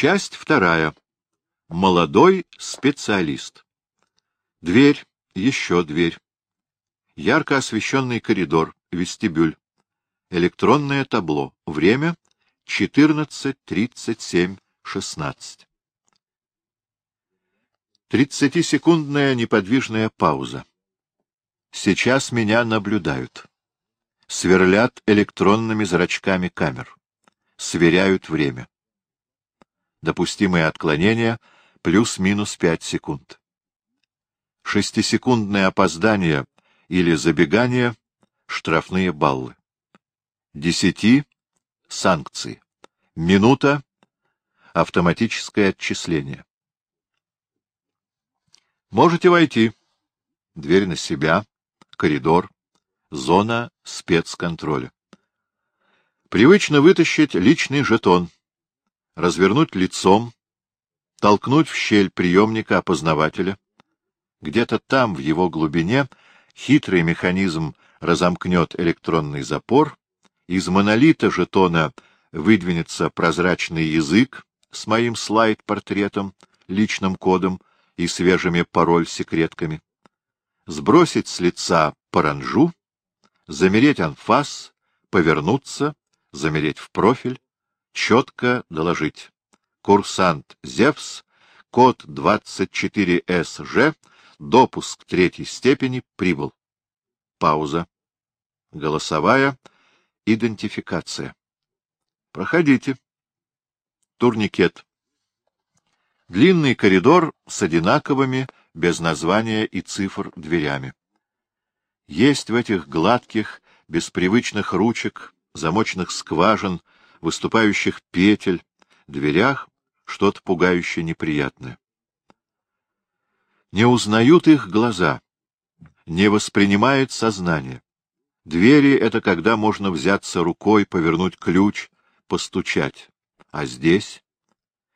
Часть вторая. Молодой специалист. Дверь, еще дверь. Ярко освещенный коридор, вестибюль. Электронное табло. Время 14.37.16. Тридцатисекундная неподвижная пауза. Сейчас меня наблюдают. Сверлят электронными зрачками камер. Сверяют время. Допустимое отклонение плюс-минус пять секунд. Шестисекундное опоздание или забегание — штрафные баллы. Десяти — санкции. Минута — автоматическое отчисление. Можете войти. Дверь на себя, коридор, зона спецконтроля. Привычно вытащить личный жетон, развернуть лицом, толкнуть в щель приемника опознавателя. Где-то там, в его глубине, хитрый механизм разомкнет электронный запор, из монолита жетона выдвинется прозрачный язык с моим слайд-портретом, личным кодом и свежими пароль-секретками, сбросить с лица паранжу, замереть анфас, повернуться, замереть в профиль, четко доложить. Курсант Зевс, код 24СЖ, допуск третьей степени, прибыл. Пауза. Голосовая идентификация. Проходите. Турникет. Длинный коридор с одинаковыми, без названия и цифр, дверями. Есть в этих гладких, без привычных ручек, замочных скважин, выступающих петель, дверях что-то пугающее неприятное. Не узнают их глаза, не воспринимает сознание. Двери — это когда можно взяться рукой, повернуть ключ, постучать. А здесь?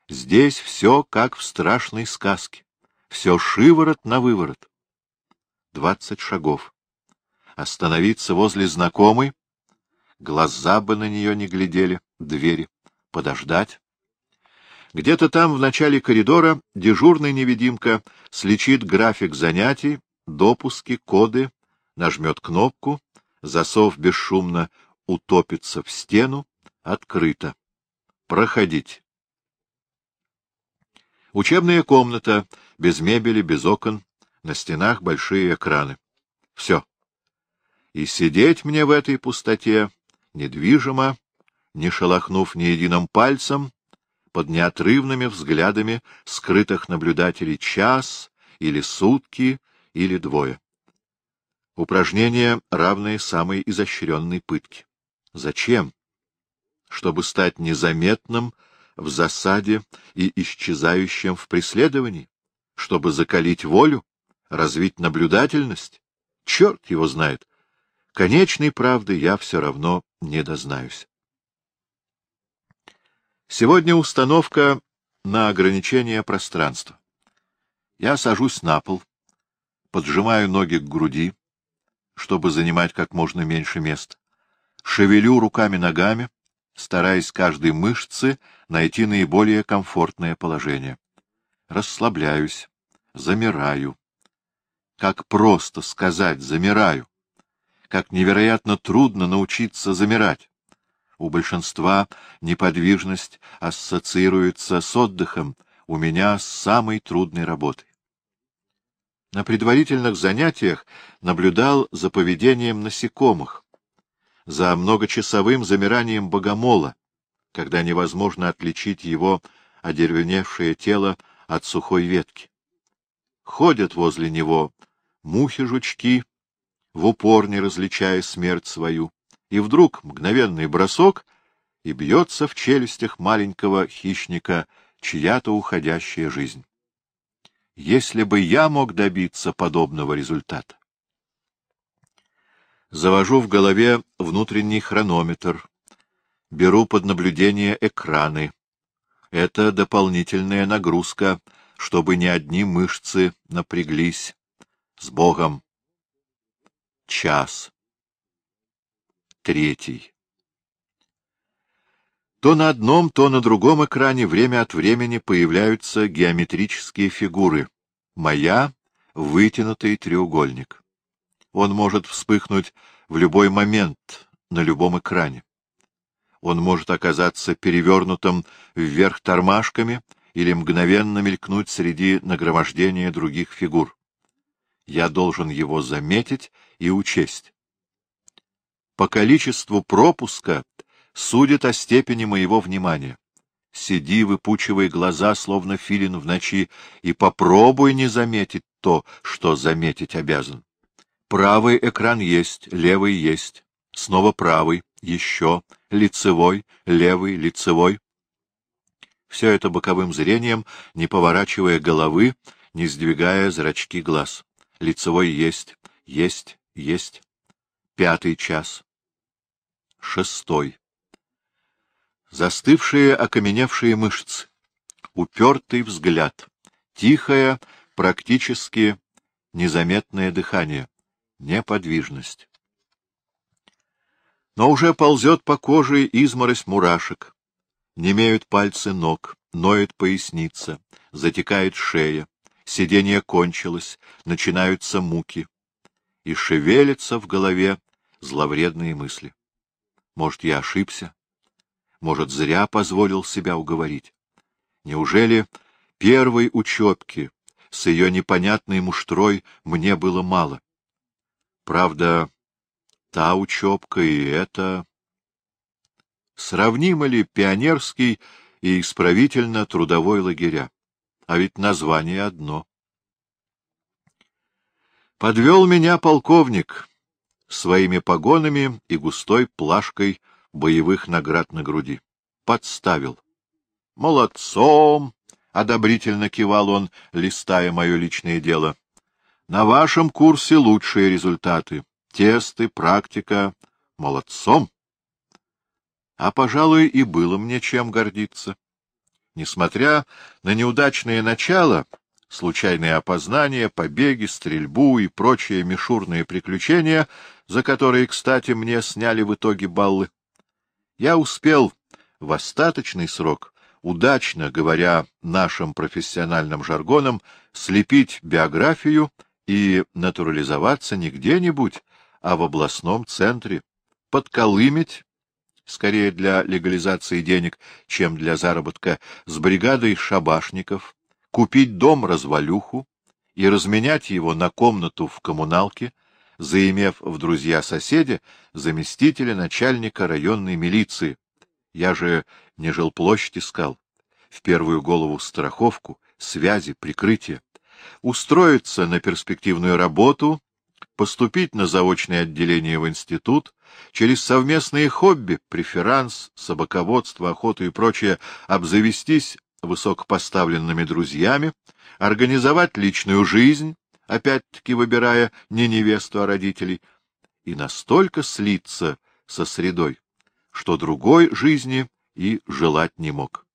Здесь все как в страшной сказке. Все шиворот на выворот. Двадцать шагов. Остановиться возле знакомой. Глаза бы на нее не глядели. Двери. Подождать. Где-то там, в начале коридора, дежурный невидимка слечит график занятий, допуски, коды, нажмет кнопку, засов бесшумно утопится в стену, открыто. Проходить. Учебная комната, без мебели, без окон, на стенах большие экраны. Все. И сидеть мне в этой пустоте, недвижимо, не шелохнув ни единым пальцем, под неотрывными взглядами скрытых наблюдателей час или сутки или двое. Упражнение, равное самой изощренной пытке. Зачем? Чтобы стать незаметным, в засаде и исчезающем в преследовании, чтобы закалить волю, развить наблюдательность? Черт его знает! Конечной правды я все равно не дознаюсь. Сегодня установка на ограничение пространства. Я сажусь на пол, поджимаю ноги к груди, чтобы занимать как можно меньше места, шевелю руками-ногами, стараясь каждой мышцы найти наиболее комфортное положение. Расслабляюсь, замираю. Как просто сказать «замираю», как невероятно трудно научиться замирать. У большинства неподвижность ассоциируется с отдыхом, у меня с самой трудной работой. На предварительных занятиях наблюдал за поведением насекомых, за многочасовым замиранием богомола, когда невозможно отличить его одеревеневшее тело от сухой ветки. Ходят возле него мухи-жучки, в упор не различая смерть свою, и вдруг мгновенный бросок, и бьется в челюстях маленького хищника чья-то уходящая жизнь. Если бы я мог добиться подобного результата, Завожу в голове внутренний хронометр. Беру под наблюдение экраны. Это дополнительная нагрузка, чтобы не одни мышцы напряглись. С Богом. Час. Третий. То на одном, то на другом экране время от времени появляются геометрические фигуры. Моя — вытянутый треугольник. Он может вспыхнуть в любой момент на любом экране. Он может оказаться перевернутым вверх тормашками или мгновенно мелькнуть среди нагромождения других фигур. Я должен его заметить и учесть. По количеству пропуска судит о степени моего внимания. Сиди, выпучивай глаза, словно филин в ночи, и попробуй не заметить то, что заметить обязан. Правый экран есть, левый есть, снова правый, еще, лицевой, левый, лицевой. Все это боковым зрением, не поворачивая головы, не сдвигая зрачки глаз. Лицевой есть, есть, есть. Пятый час. Шестой. Застывшие окаменевшие мышцы, упертый взгляд, тихое, практически незаметное дыхание, неподвижность. Но уже ползет по коже изморозь мурашек, немеют пальцы ног, ноет поясница, затекает шея, сиденье кончилось, начинаются муки, и шевелятся в голове зловредные мысли. Может, я ошибся? Может, зря позволил себя уговорить. Неужели первой учебки с ее непонятной муштрой мне было мало? Правда, та учебка и эта... Сравнимы ли пионерский и исправительно-трудовой лагеря? А ведь название одно. Подвел меня полковник своими погонами и густой плашкой боевых наград на груди. Подставил. «Молодцом!» — одобрительно кивал он, листая мое личное дело. «На вашем курсе лучшие результаты. Тесты, практика. Молодцом!» А, пожалуй, и было мне чем гордиться. Несмотря на неудачное начало, случайные опознания, побеги, стрельбу и прочие мишурные приключения, за которые, кстати, мне сняли в итоге баллы, я успел в остаточный срок, удачно, говоря нашим профессиональным жаргоном, слепить биографию и натурализоваться не где-нибудь, а в областном центре, подколымить, скорее для легализации денег, чем для заработка, с бригадой шабашников, купить дом-развалюху и разменять его на комнату в коммуналке, заимев в друзья-соседи заместителя начальника районной милиции. Я же не жилплощадь искал. В первую голову страховку, связи, прикрытие. Устроиться на перспективную работу, поступить на заочное отделение в институт, через совместные хобби, преферанс, собаководство, охоту и прочее, обзавестись высокопоставленными друзьями, организовать личную жизнь, опять-таки выбирая не невесту, а родителей, и настолько слиться со средой, что другой жизни и желать не мог.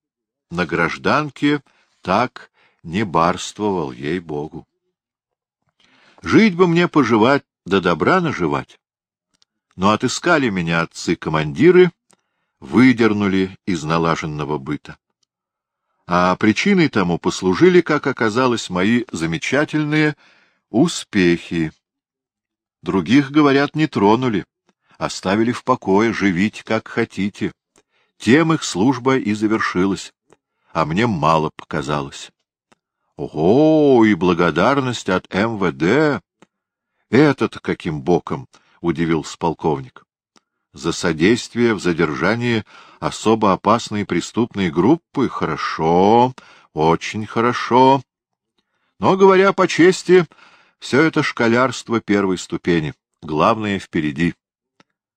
На гражданке так не барствовал, ей-богу. Жить бы мне поживать, да добра наживать. Но отыскали меня отцы-командиры, выдернули из налаженного быта. А причиной тому послужили, как оказалось, мои замечательные Успехи. Других, говорят, не тронули, оставили в покое, живите как хотите. Тем их служба и завершилась, а мне мало показалось. Ого, и благодарность от МВД! Это-то каким боком, — удивился полковник. За содействие в задержании особо опасной преступной группы? Хорошо, очень хорошо. Но, говоря по чести, все это школярство первой ступени, главное впереди.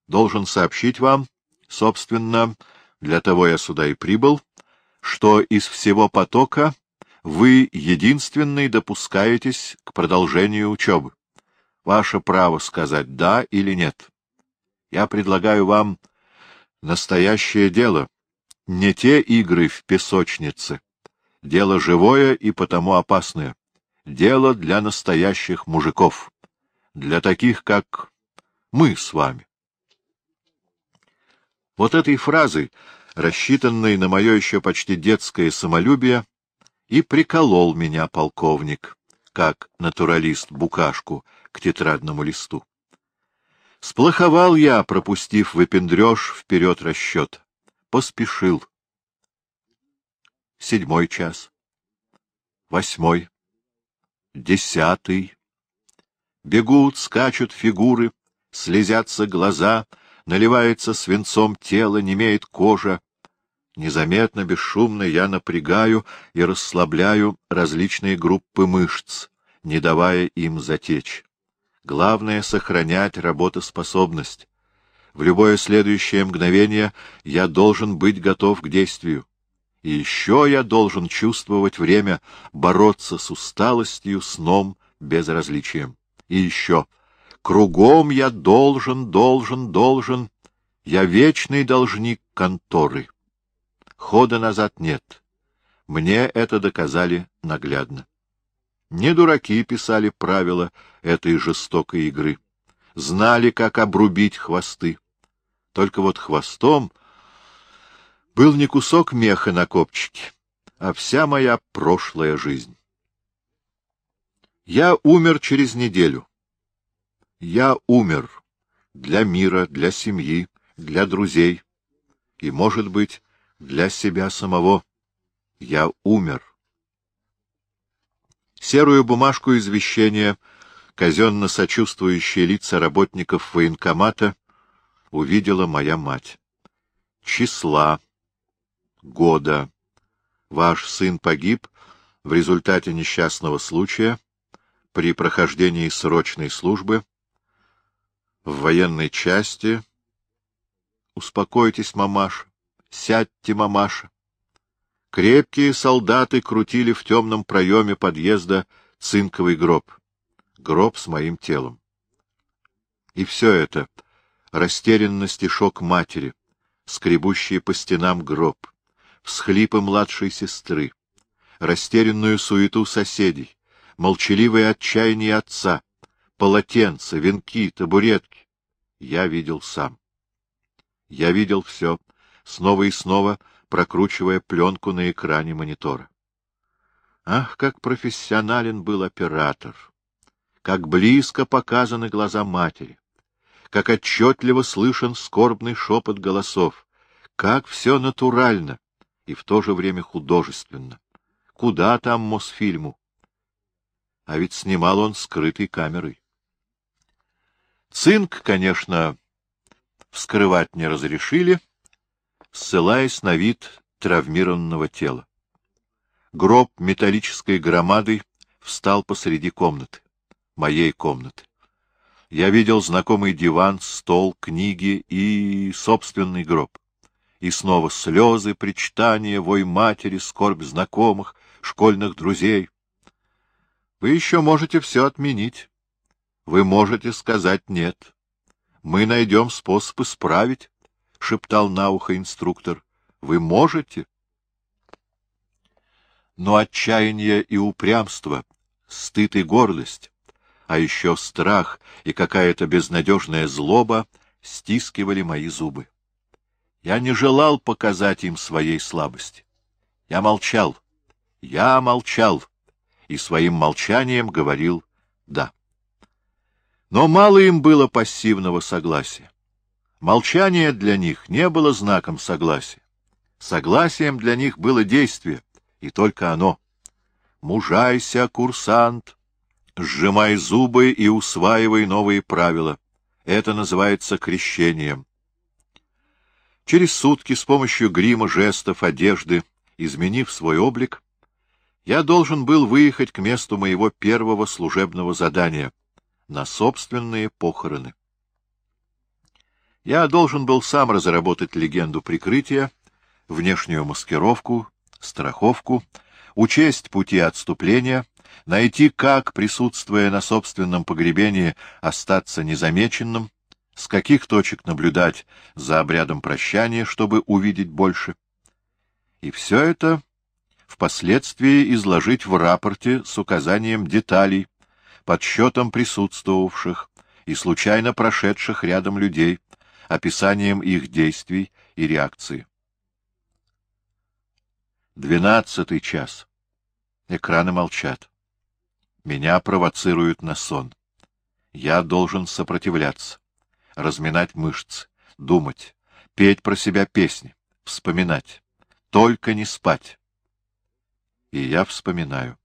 Должен сообщить вам, собственно, для того я сюда и прибыл, что из всего потока вы единственный допускаетесь к продолжению учебы. Ваше право сказать «да» или «нет». Я предлагаю вам настоящее дело, не те игры в песочнице. Дело живое и потому опасное. Дело для настоящих мужиков, для таких, как мы с вами. Вот этой фразой рассчитанный на мое еще почти детское самолюбие, и приколол меня полковник, как натуралист букашку к тетрадному листу. Сплоховал я, пропустив выпендреж вперед расчет. Поспешил. Седьмой час. Восьмой. Десятый. Бегут, скачут фигуры, слезятся глаза, наливается свинцом тело, немеет кожа. Незаметно, бесшумно я напрягаю и расслабляю различные группы мышц, не давая им затечь. Главное — сохранять работоспособность. В любое следующее мгновение я должен быть готов к действию. И еще я должен чувствовать время бороться с усталостью, сном, безразличием. И еще кругом я должен, должен, должен. Я вечный должник конторы. Хода назад нет. Мне это доказали наглядно. Не дураки писали правила этой жестокой игры. Знали, как обрубить хвосты. Только вот хвостом был не кусок меха на копчике, а вся моя прошлая жизнь. Я умер через неделю. Я умер для мира, для семьи, для друзей и, может быть, для себя самого. Я умер. Серую бумажку извещения, казенно сочувствующие лица работников военкомата, увидела моя мать. Числа. Года. Ваш сын погиб в результате несчастного случая при прохождении срочной службы в военной части. Успокойтесь, мамаша, сядьте, мамаша. Крепкие солдаты крутили в темном проеме подъезда цинковый гроб. Гроб с моим телом. И все это — растерянность и шок матери, скребущие по стенам гроб, всхлипы младшей сестры, растерянную суету соседей, молчаливое отчаяние отца, полотенца, венки, табуретки. Я видел сам. Я видел все, снова и снова прокручивая пленку на экране монитора. Ах, как профессионален был оператор! Как близко показаны глаза матери! Как отчетливо слышен скорбный шепот голосов! Как все натурально и в то же время художественно! Куда там Мосфильму? А ведь снимал он скрытой камерой. Цинк, конечно, вскрывать не разрешили, ссылаясь на вид травмированного тела. Гроб металлической громадой встал посреди комнаты, моей комнаты. Я видел знакомый диван, стол, книги и собственный гроб. И снова слезы, причитания, вой матери, скорбь знакомых, школьных друзей. Вы еще можете все отменить. Вы можете сказать «нет». Мы найдем способ исправить. — шептал на ухо инструктор. — Вы можете? Но отчаяние и упрямство, стыд и гордость, а еще страх и какая-то безнадежная злоба стискивали мои зубы. Я не желал показать им своей слабости. Я молчал. Я молчал. И своим молчанием говорил «да». Но мало им было пассивного согласия. Молчание для них не было знаком согласия. Согласием для них было действие, и только оно. Мужайся, курсант, сжимай зубы и усваивай новые правила. Это называется крещением. Через сутки с помощью грима, жестов, одежды, изменив свой облик, я должен был выехать к месту моего первого служебного задания — на собственные похороны. Я должен был сам разработать легенду прикрытия, внешнюю маскировку, страховку, учесть пути отступления, найти, как, присутствуя на собственном погребении, остаться незамеченным, с каких точек наблюдать за обрядом прощания, чтобы увидеть больше. И все это впоследствии изложить в рапорте с указанием деталей, подсчетом присутствовавших и случайно прошедших рядом людей, описанием их действий и реакции. Двенадцатый час. Экраны молчат. Меня провоцируют на сон. Я должен сопротивляться, разминать мышцы, думать, петь про себя песни, вспоминать. Только не спать. И я вспоминаю.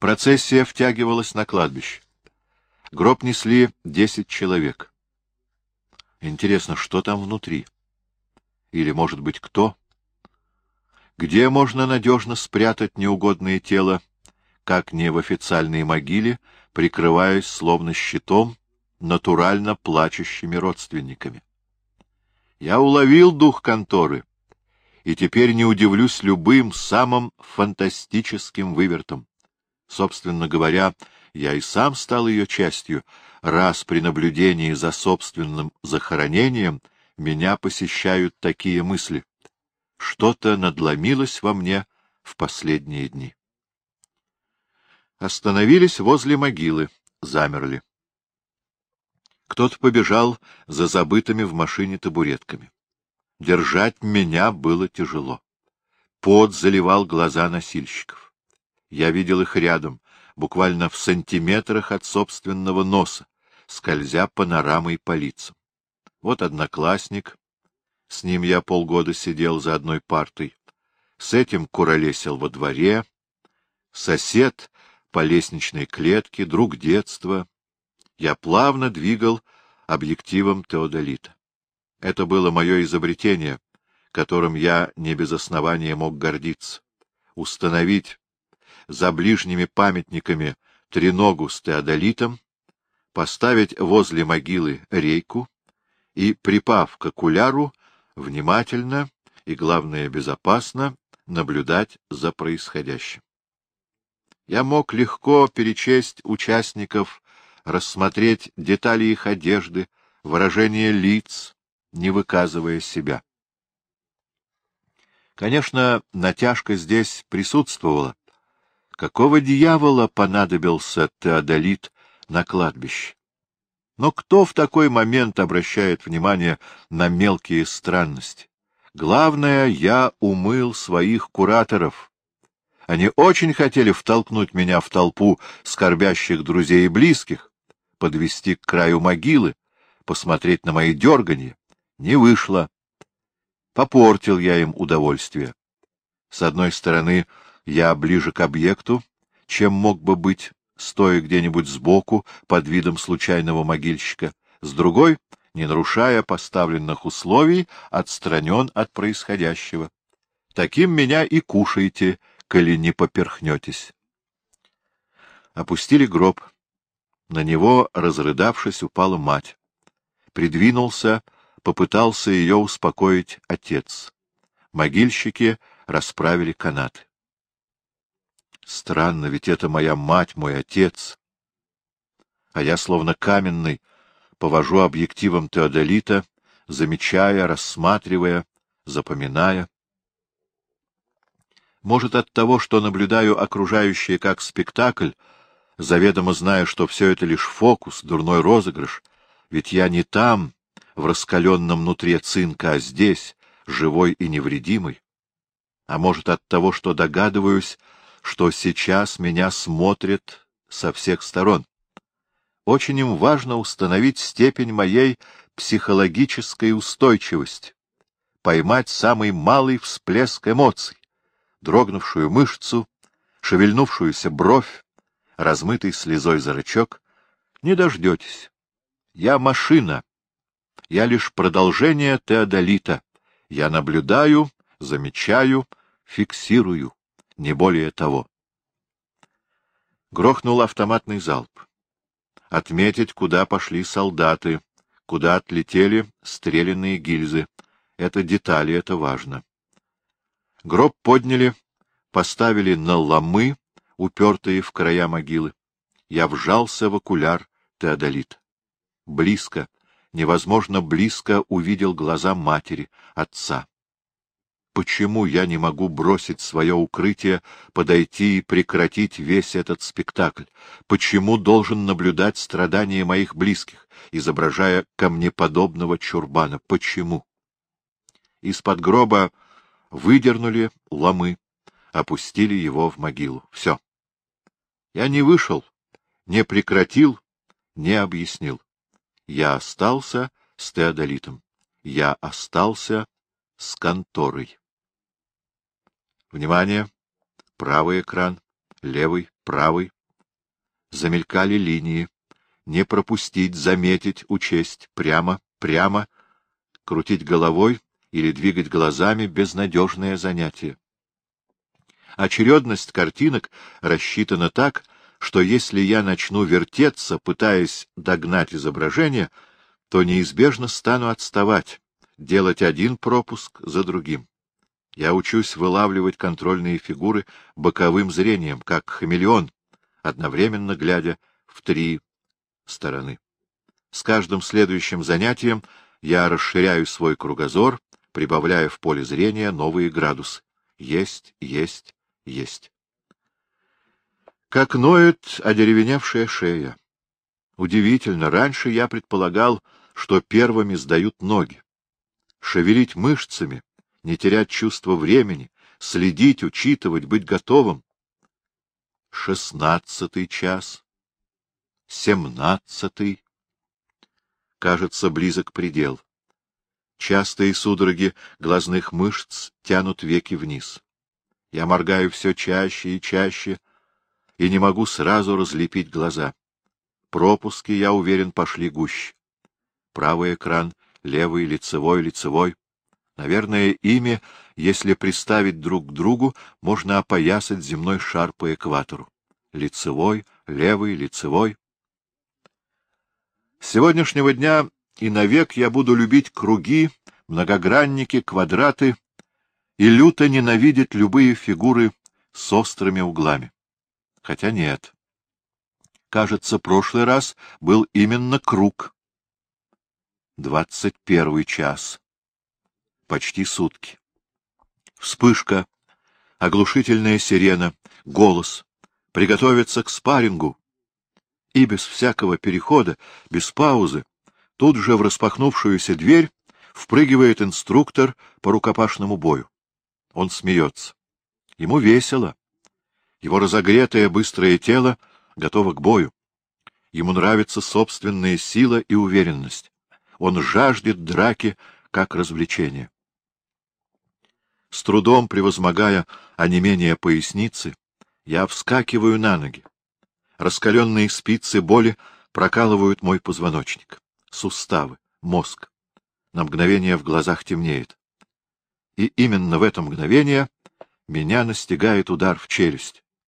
Процессия втягивалась на кладбище. Гроб несли десять человек. Интересно, что там внутри? Или, может быть, кто? Где можно надежно спрятать неугодное тело, как не в официальной могиле, прикрываясь словно щитом натурально плачущими родственниками? Я уловил дух конторы, и теперь не удивлюсь любым самым фантастическим вывертом. Собственно говоря, я и сам стал ее частью, раз при наблюдении за собственным захоронением меня посещают такие мысли. Что-то надломилось во мне в последние дни. Остановились возле могилы, замерли. Кто-то побежал за забытыми в машине табуретками. Держать меня было тяжело. Пот заливал глаза носильщиков. Я видел их рядом, буквально в сантиметрах от собственного носа, скользя панорамой по лицам. Вот одноклассник, с ним я полгода сидел за одной партой, с этим куролесил во дворе, сосед по лестничной клетке, друг детства. Я плавно двигал объективом теодолита. Это было мое изобретение, которым я не без основания мог гордиться. Установить за ближними памятниками треногу с теодолитом, поставить возле могилы рейку и, припав к окуляру, внимательно и, главное, безопасно наблюдать за происходящим. Я мог легко перечесть участников, рассмотреть детали их одежды, выражение лиц, не выказывая себя. Конечно, натяжка здесь присутствовала. Какого дьявола понадобился Теодолит на кладбище? Но кто в такой момент обращает внимание на мелкие странности? Главное, я умыл своих кураторов. Они очень хотели втолкнуть меня в толпу скорбящих друзей и близких, подвести к краю могилы, посмотреть на мои дерганья. Не вышло. Попортил я им удовольствие. С одной стороны, я ближе к объекту, чем мог бы быть, стоя где-нибудь сбоку под видом случайного могильщика, с другой, не нарушая поставленных условий, отстранен от происходящего. Таким меня и кушайте, коли не поперхнетесь. Опустили гроб. На него, разрыдавшись, упала мать. Придвинулся попытался ее успокоить отец. Могильщики расправили канаты. Странно, ведь это моя мать, мой отец. А я, словно каменный, повожу объективом теодолита, замечая, рассматривая, запоминая. Может, от того, что наблюдаю окружающее как спектакль, заведомо зная, что все это лишь фокус, дурной розыгрыш, ведь я не там, в раскаленном нутре цинка, а здесь, живой и невредимый. А может, от того, что догадываюсь, что сейчас меня смотрят со всех сторон. Очень им важно установить степень моей психологической устойчивости, поймать самый малый всплеск эмоций, дрогнувшую мышцу, шевельнувшуюся бровь, размытый слезой зрачок. Не дождетесь. Я машина, я лишь продолжение теодолита. Я наблюдаю, замечаю, фиксирую, не более того. Грохнул автоматный залп. Отметить, куда пошли солдаты, куда отлетели стрелянные гильзы. Это детали, это важно. Гроб подняли, поставили на ломы, упертые в края могилы. Я вжался в окуляр теодолит. Близко, невозможно близко увидел глаза матери, отца. Почему я не могу бросить свое укрытие, подойти и прекратить весь этот спектакль? Почему должен наблюдать страдания моих близких, изображая камнеподобного чурбана? Почему? Из-под гроба выдернули ломы, опустили его в могилу. Все. Я не вышел, не прекратил, не объяснил. Я остался с Теодолитом. Я остался с конторой. Внимание! Правый экран, левый, правый. Замелькали линии. Не пропустить, заметить, учесть. Прямо, прямо. Крутить головой или двигать глазами — безнадежное занятие. Очередность картинок рассчитана так, что если я начну вертеться, пытаясь догнать изображение, то неизбежно стану отставать, делать один пропуск за другим. Я учусь вылавливать контрольные фигуры боковым зрением, как хамелеон, одновременно глядя в три стороны. С каждым следующим занятием я расширяю свой кругозор, прибавляя в поле зрения новые градусы. Есть, есть, есть. Как ноет одеревеневшая шея. Удивительно, раньше я предполагал, что первыми сдают ноги. Шевелить мышцами, не терять чувство времени, следить, учитывать, быть готовым. Шестнадцатый час. Семнадцатый. Кажется, близок предел. Частые судороги глазных мышц тянут веки вниз. Я моргаю все чаще и чаще, и не могу сразу разлепить глаза. Пропуски, я уверен, пошли гуще. Правый экран, левый, лицевой, лицевой. Наверное, ими, если приставить друг к другу, можно опоясать земной шар по экватору. Лицевой, левый, лицевой. С сегодняшнего дня и навек я буду любить круги, многогранники, квадраты и люто ненавидеть любые фигуры с острыми углами. Хотя нет. Кажется, прошлый раз был именно круг. Двадцать первый час. Почти сутки. Вспышка, оглушительная сирена, голос. Приготовиться к спаррингу. И без всякого перехода, без паузы, Тут же в распахнувшуюся дверь впрыгивает инструктор по рукопашному бою. Он смеется. Ему весело. Его разогретое быстрое тело готово к бою. Ему нравится собственная сила и уверенность. Он жаждет драки как развлечения. С трудом превозмогая онемение поясницы, я вскакиваю на ноги. Раскаленные спицы боли прокалывают мой позвоночник суставы, мозг. На мгновение в глазах темнеет. И именно в это мгновение меня настигает удар в челюсть.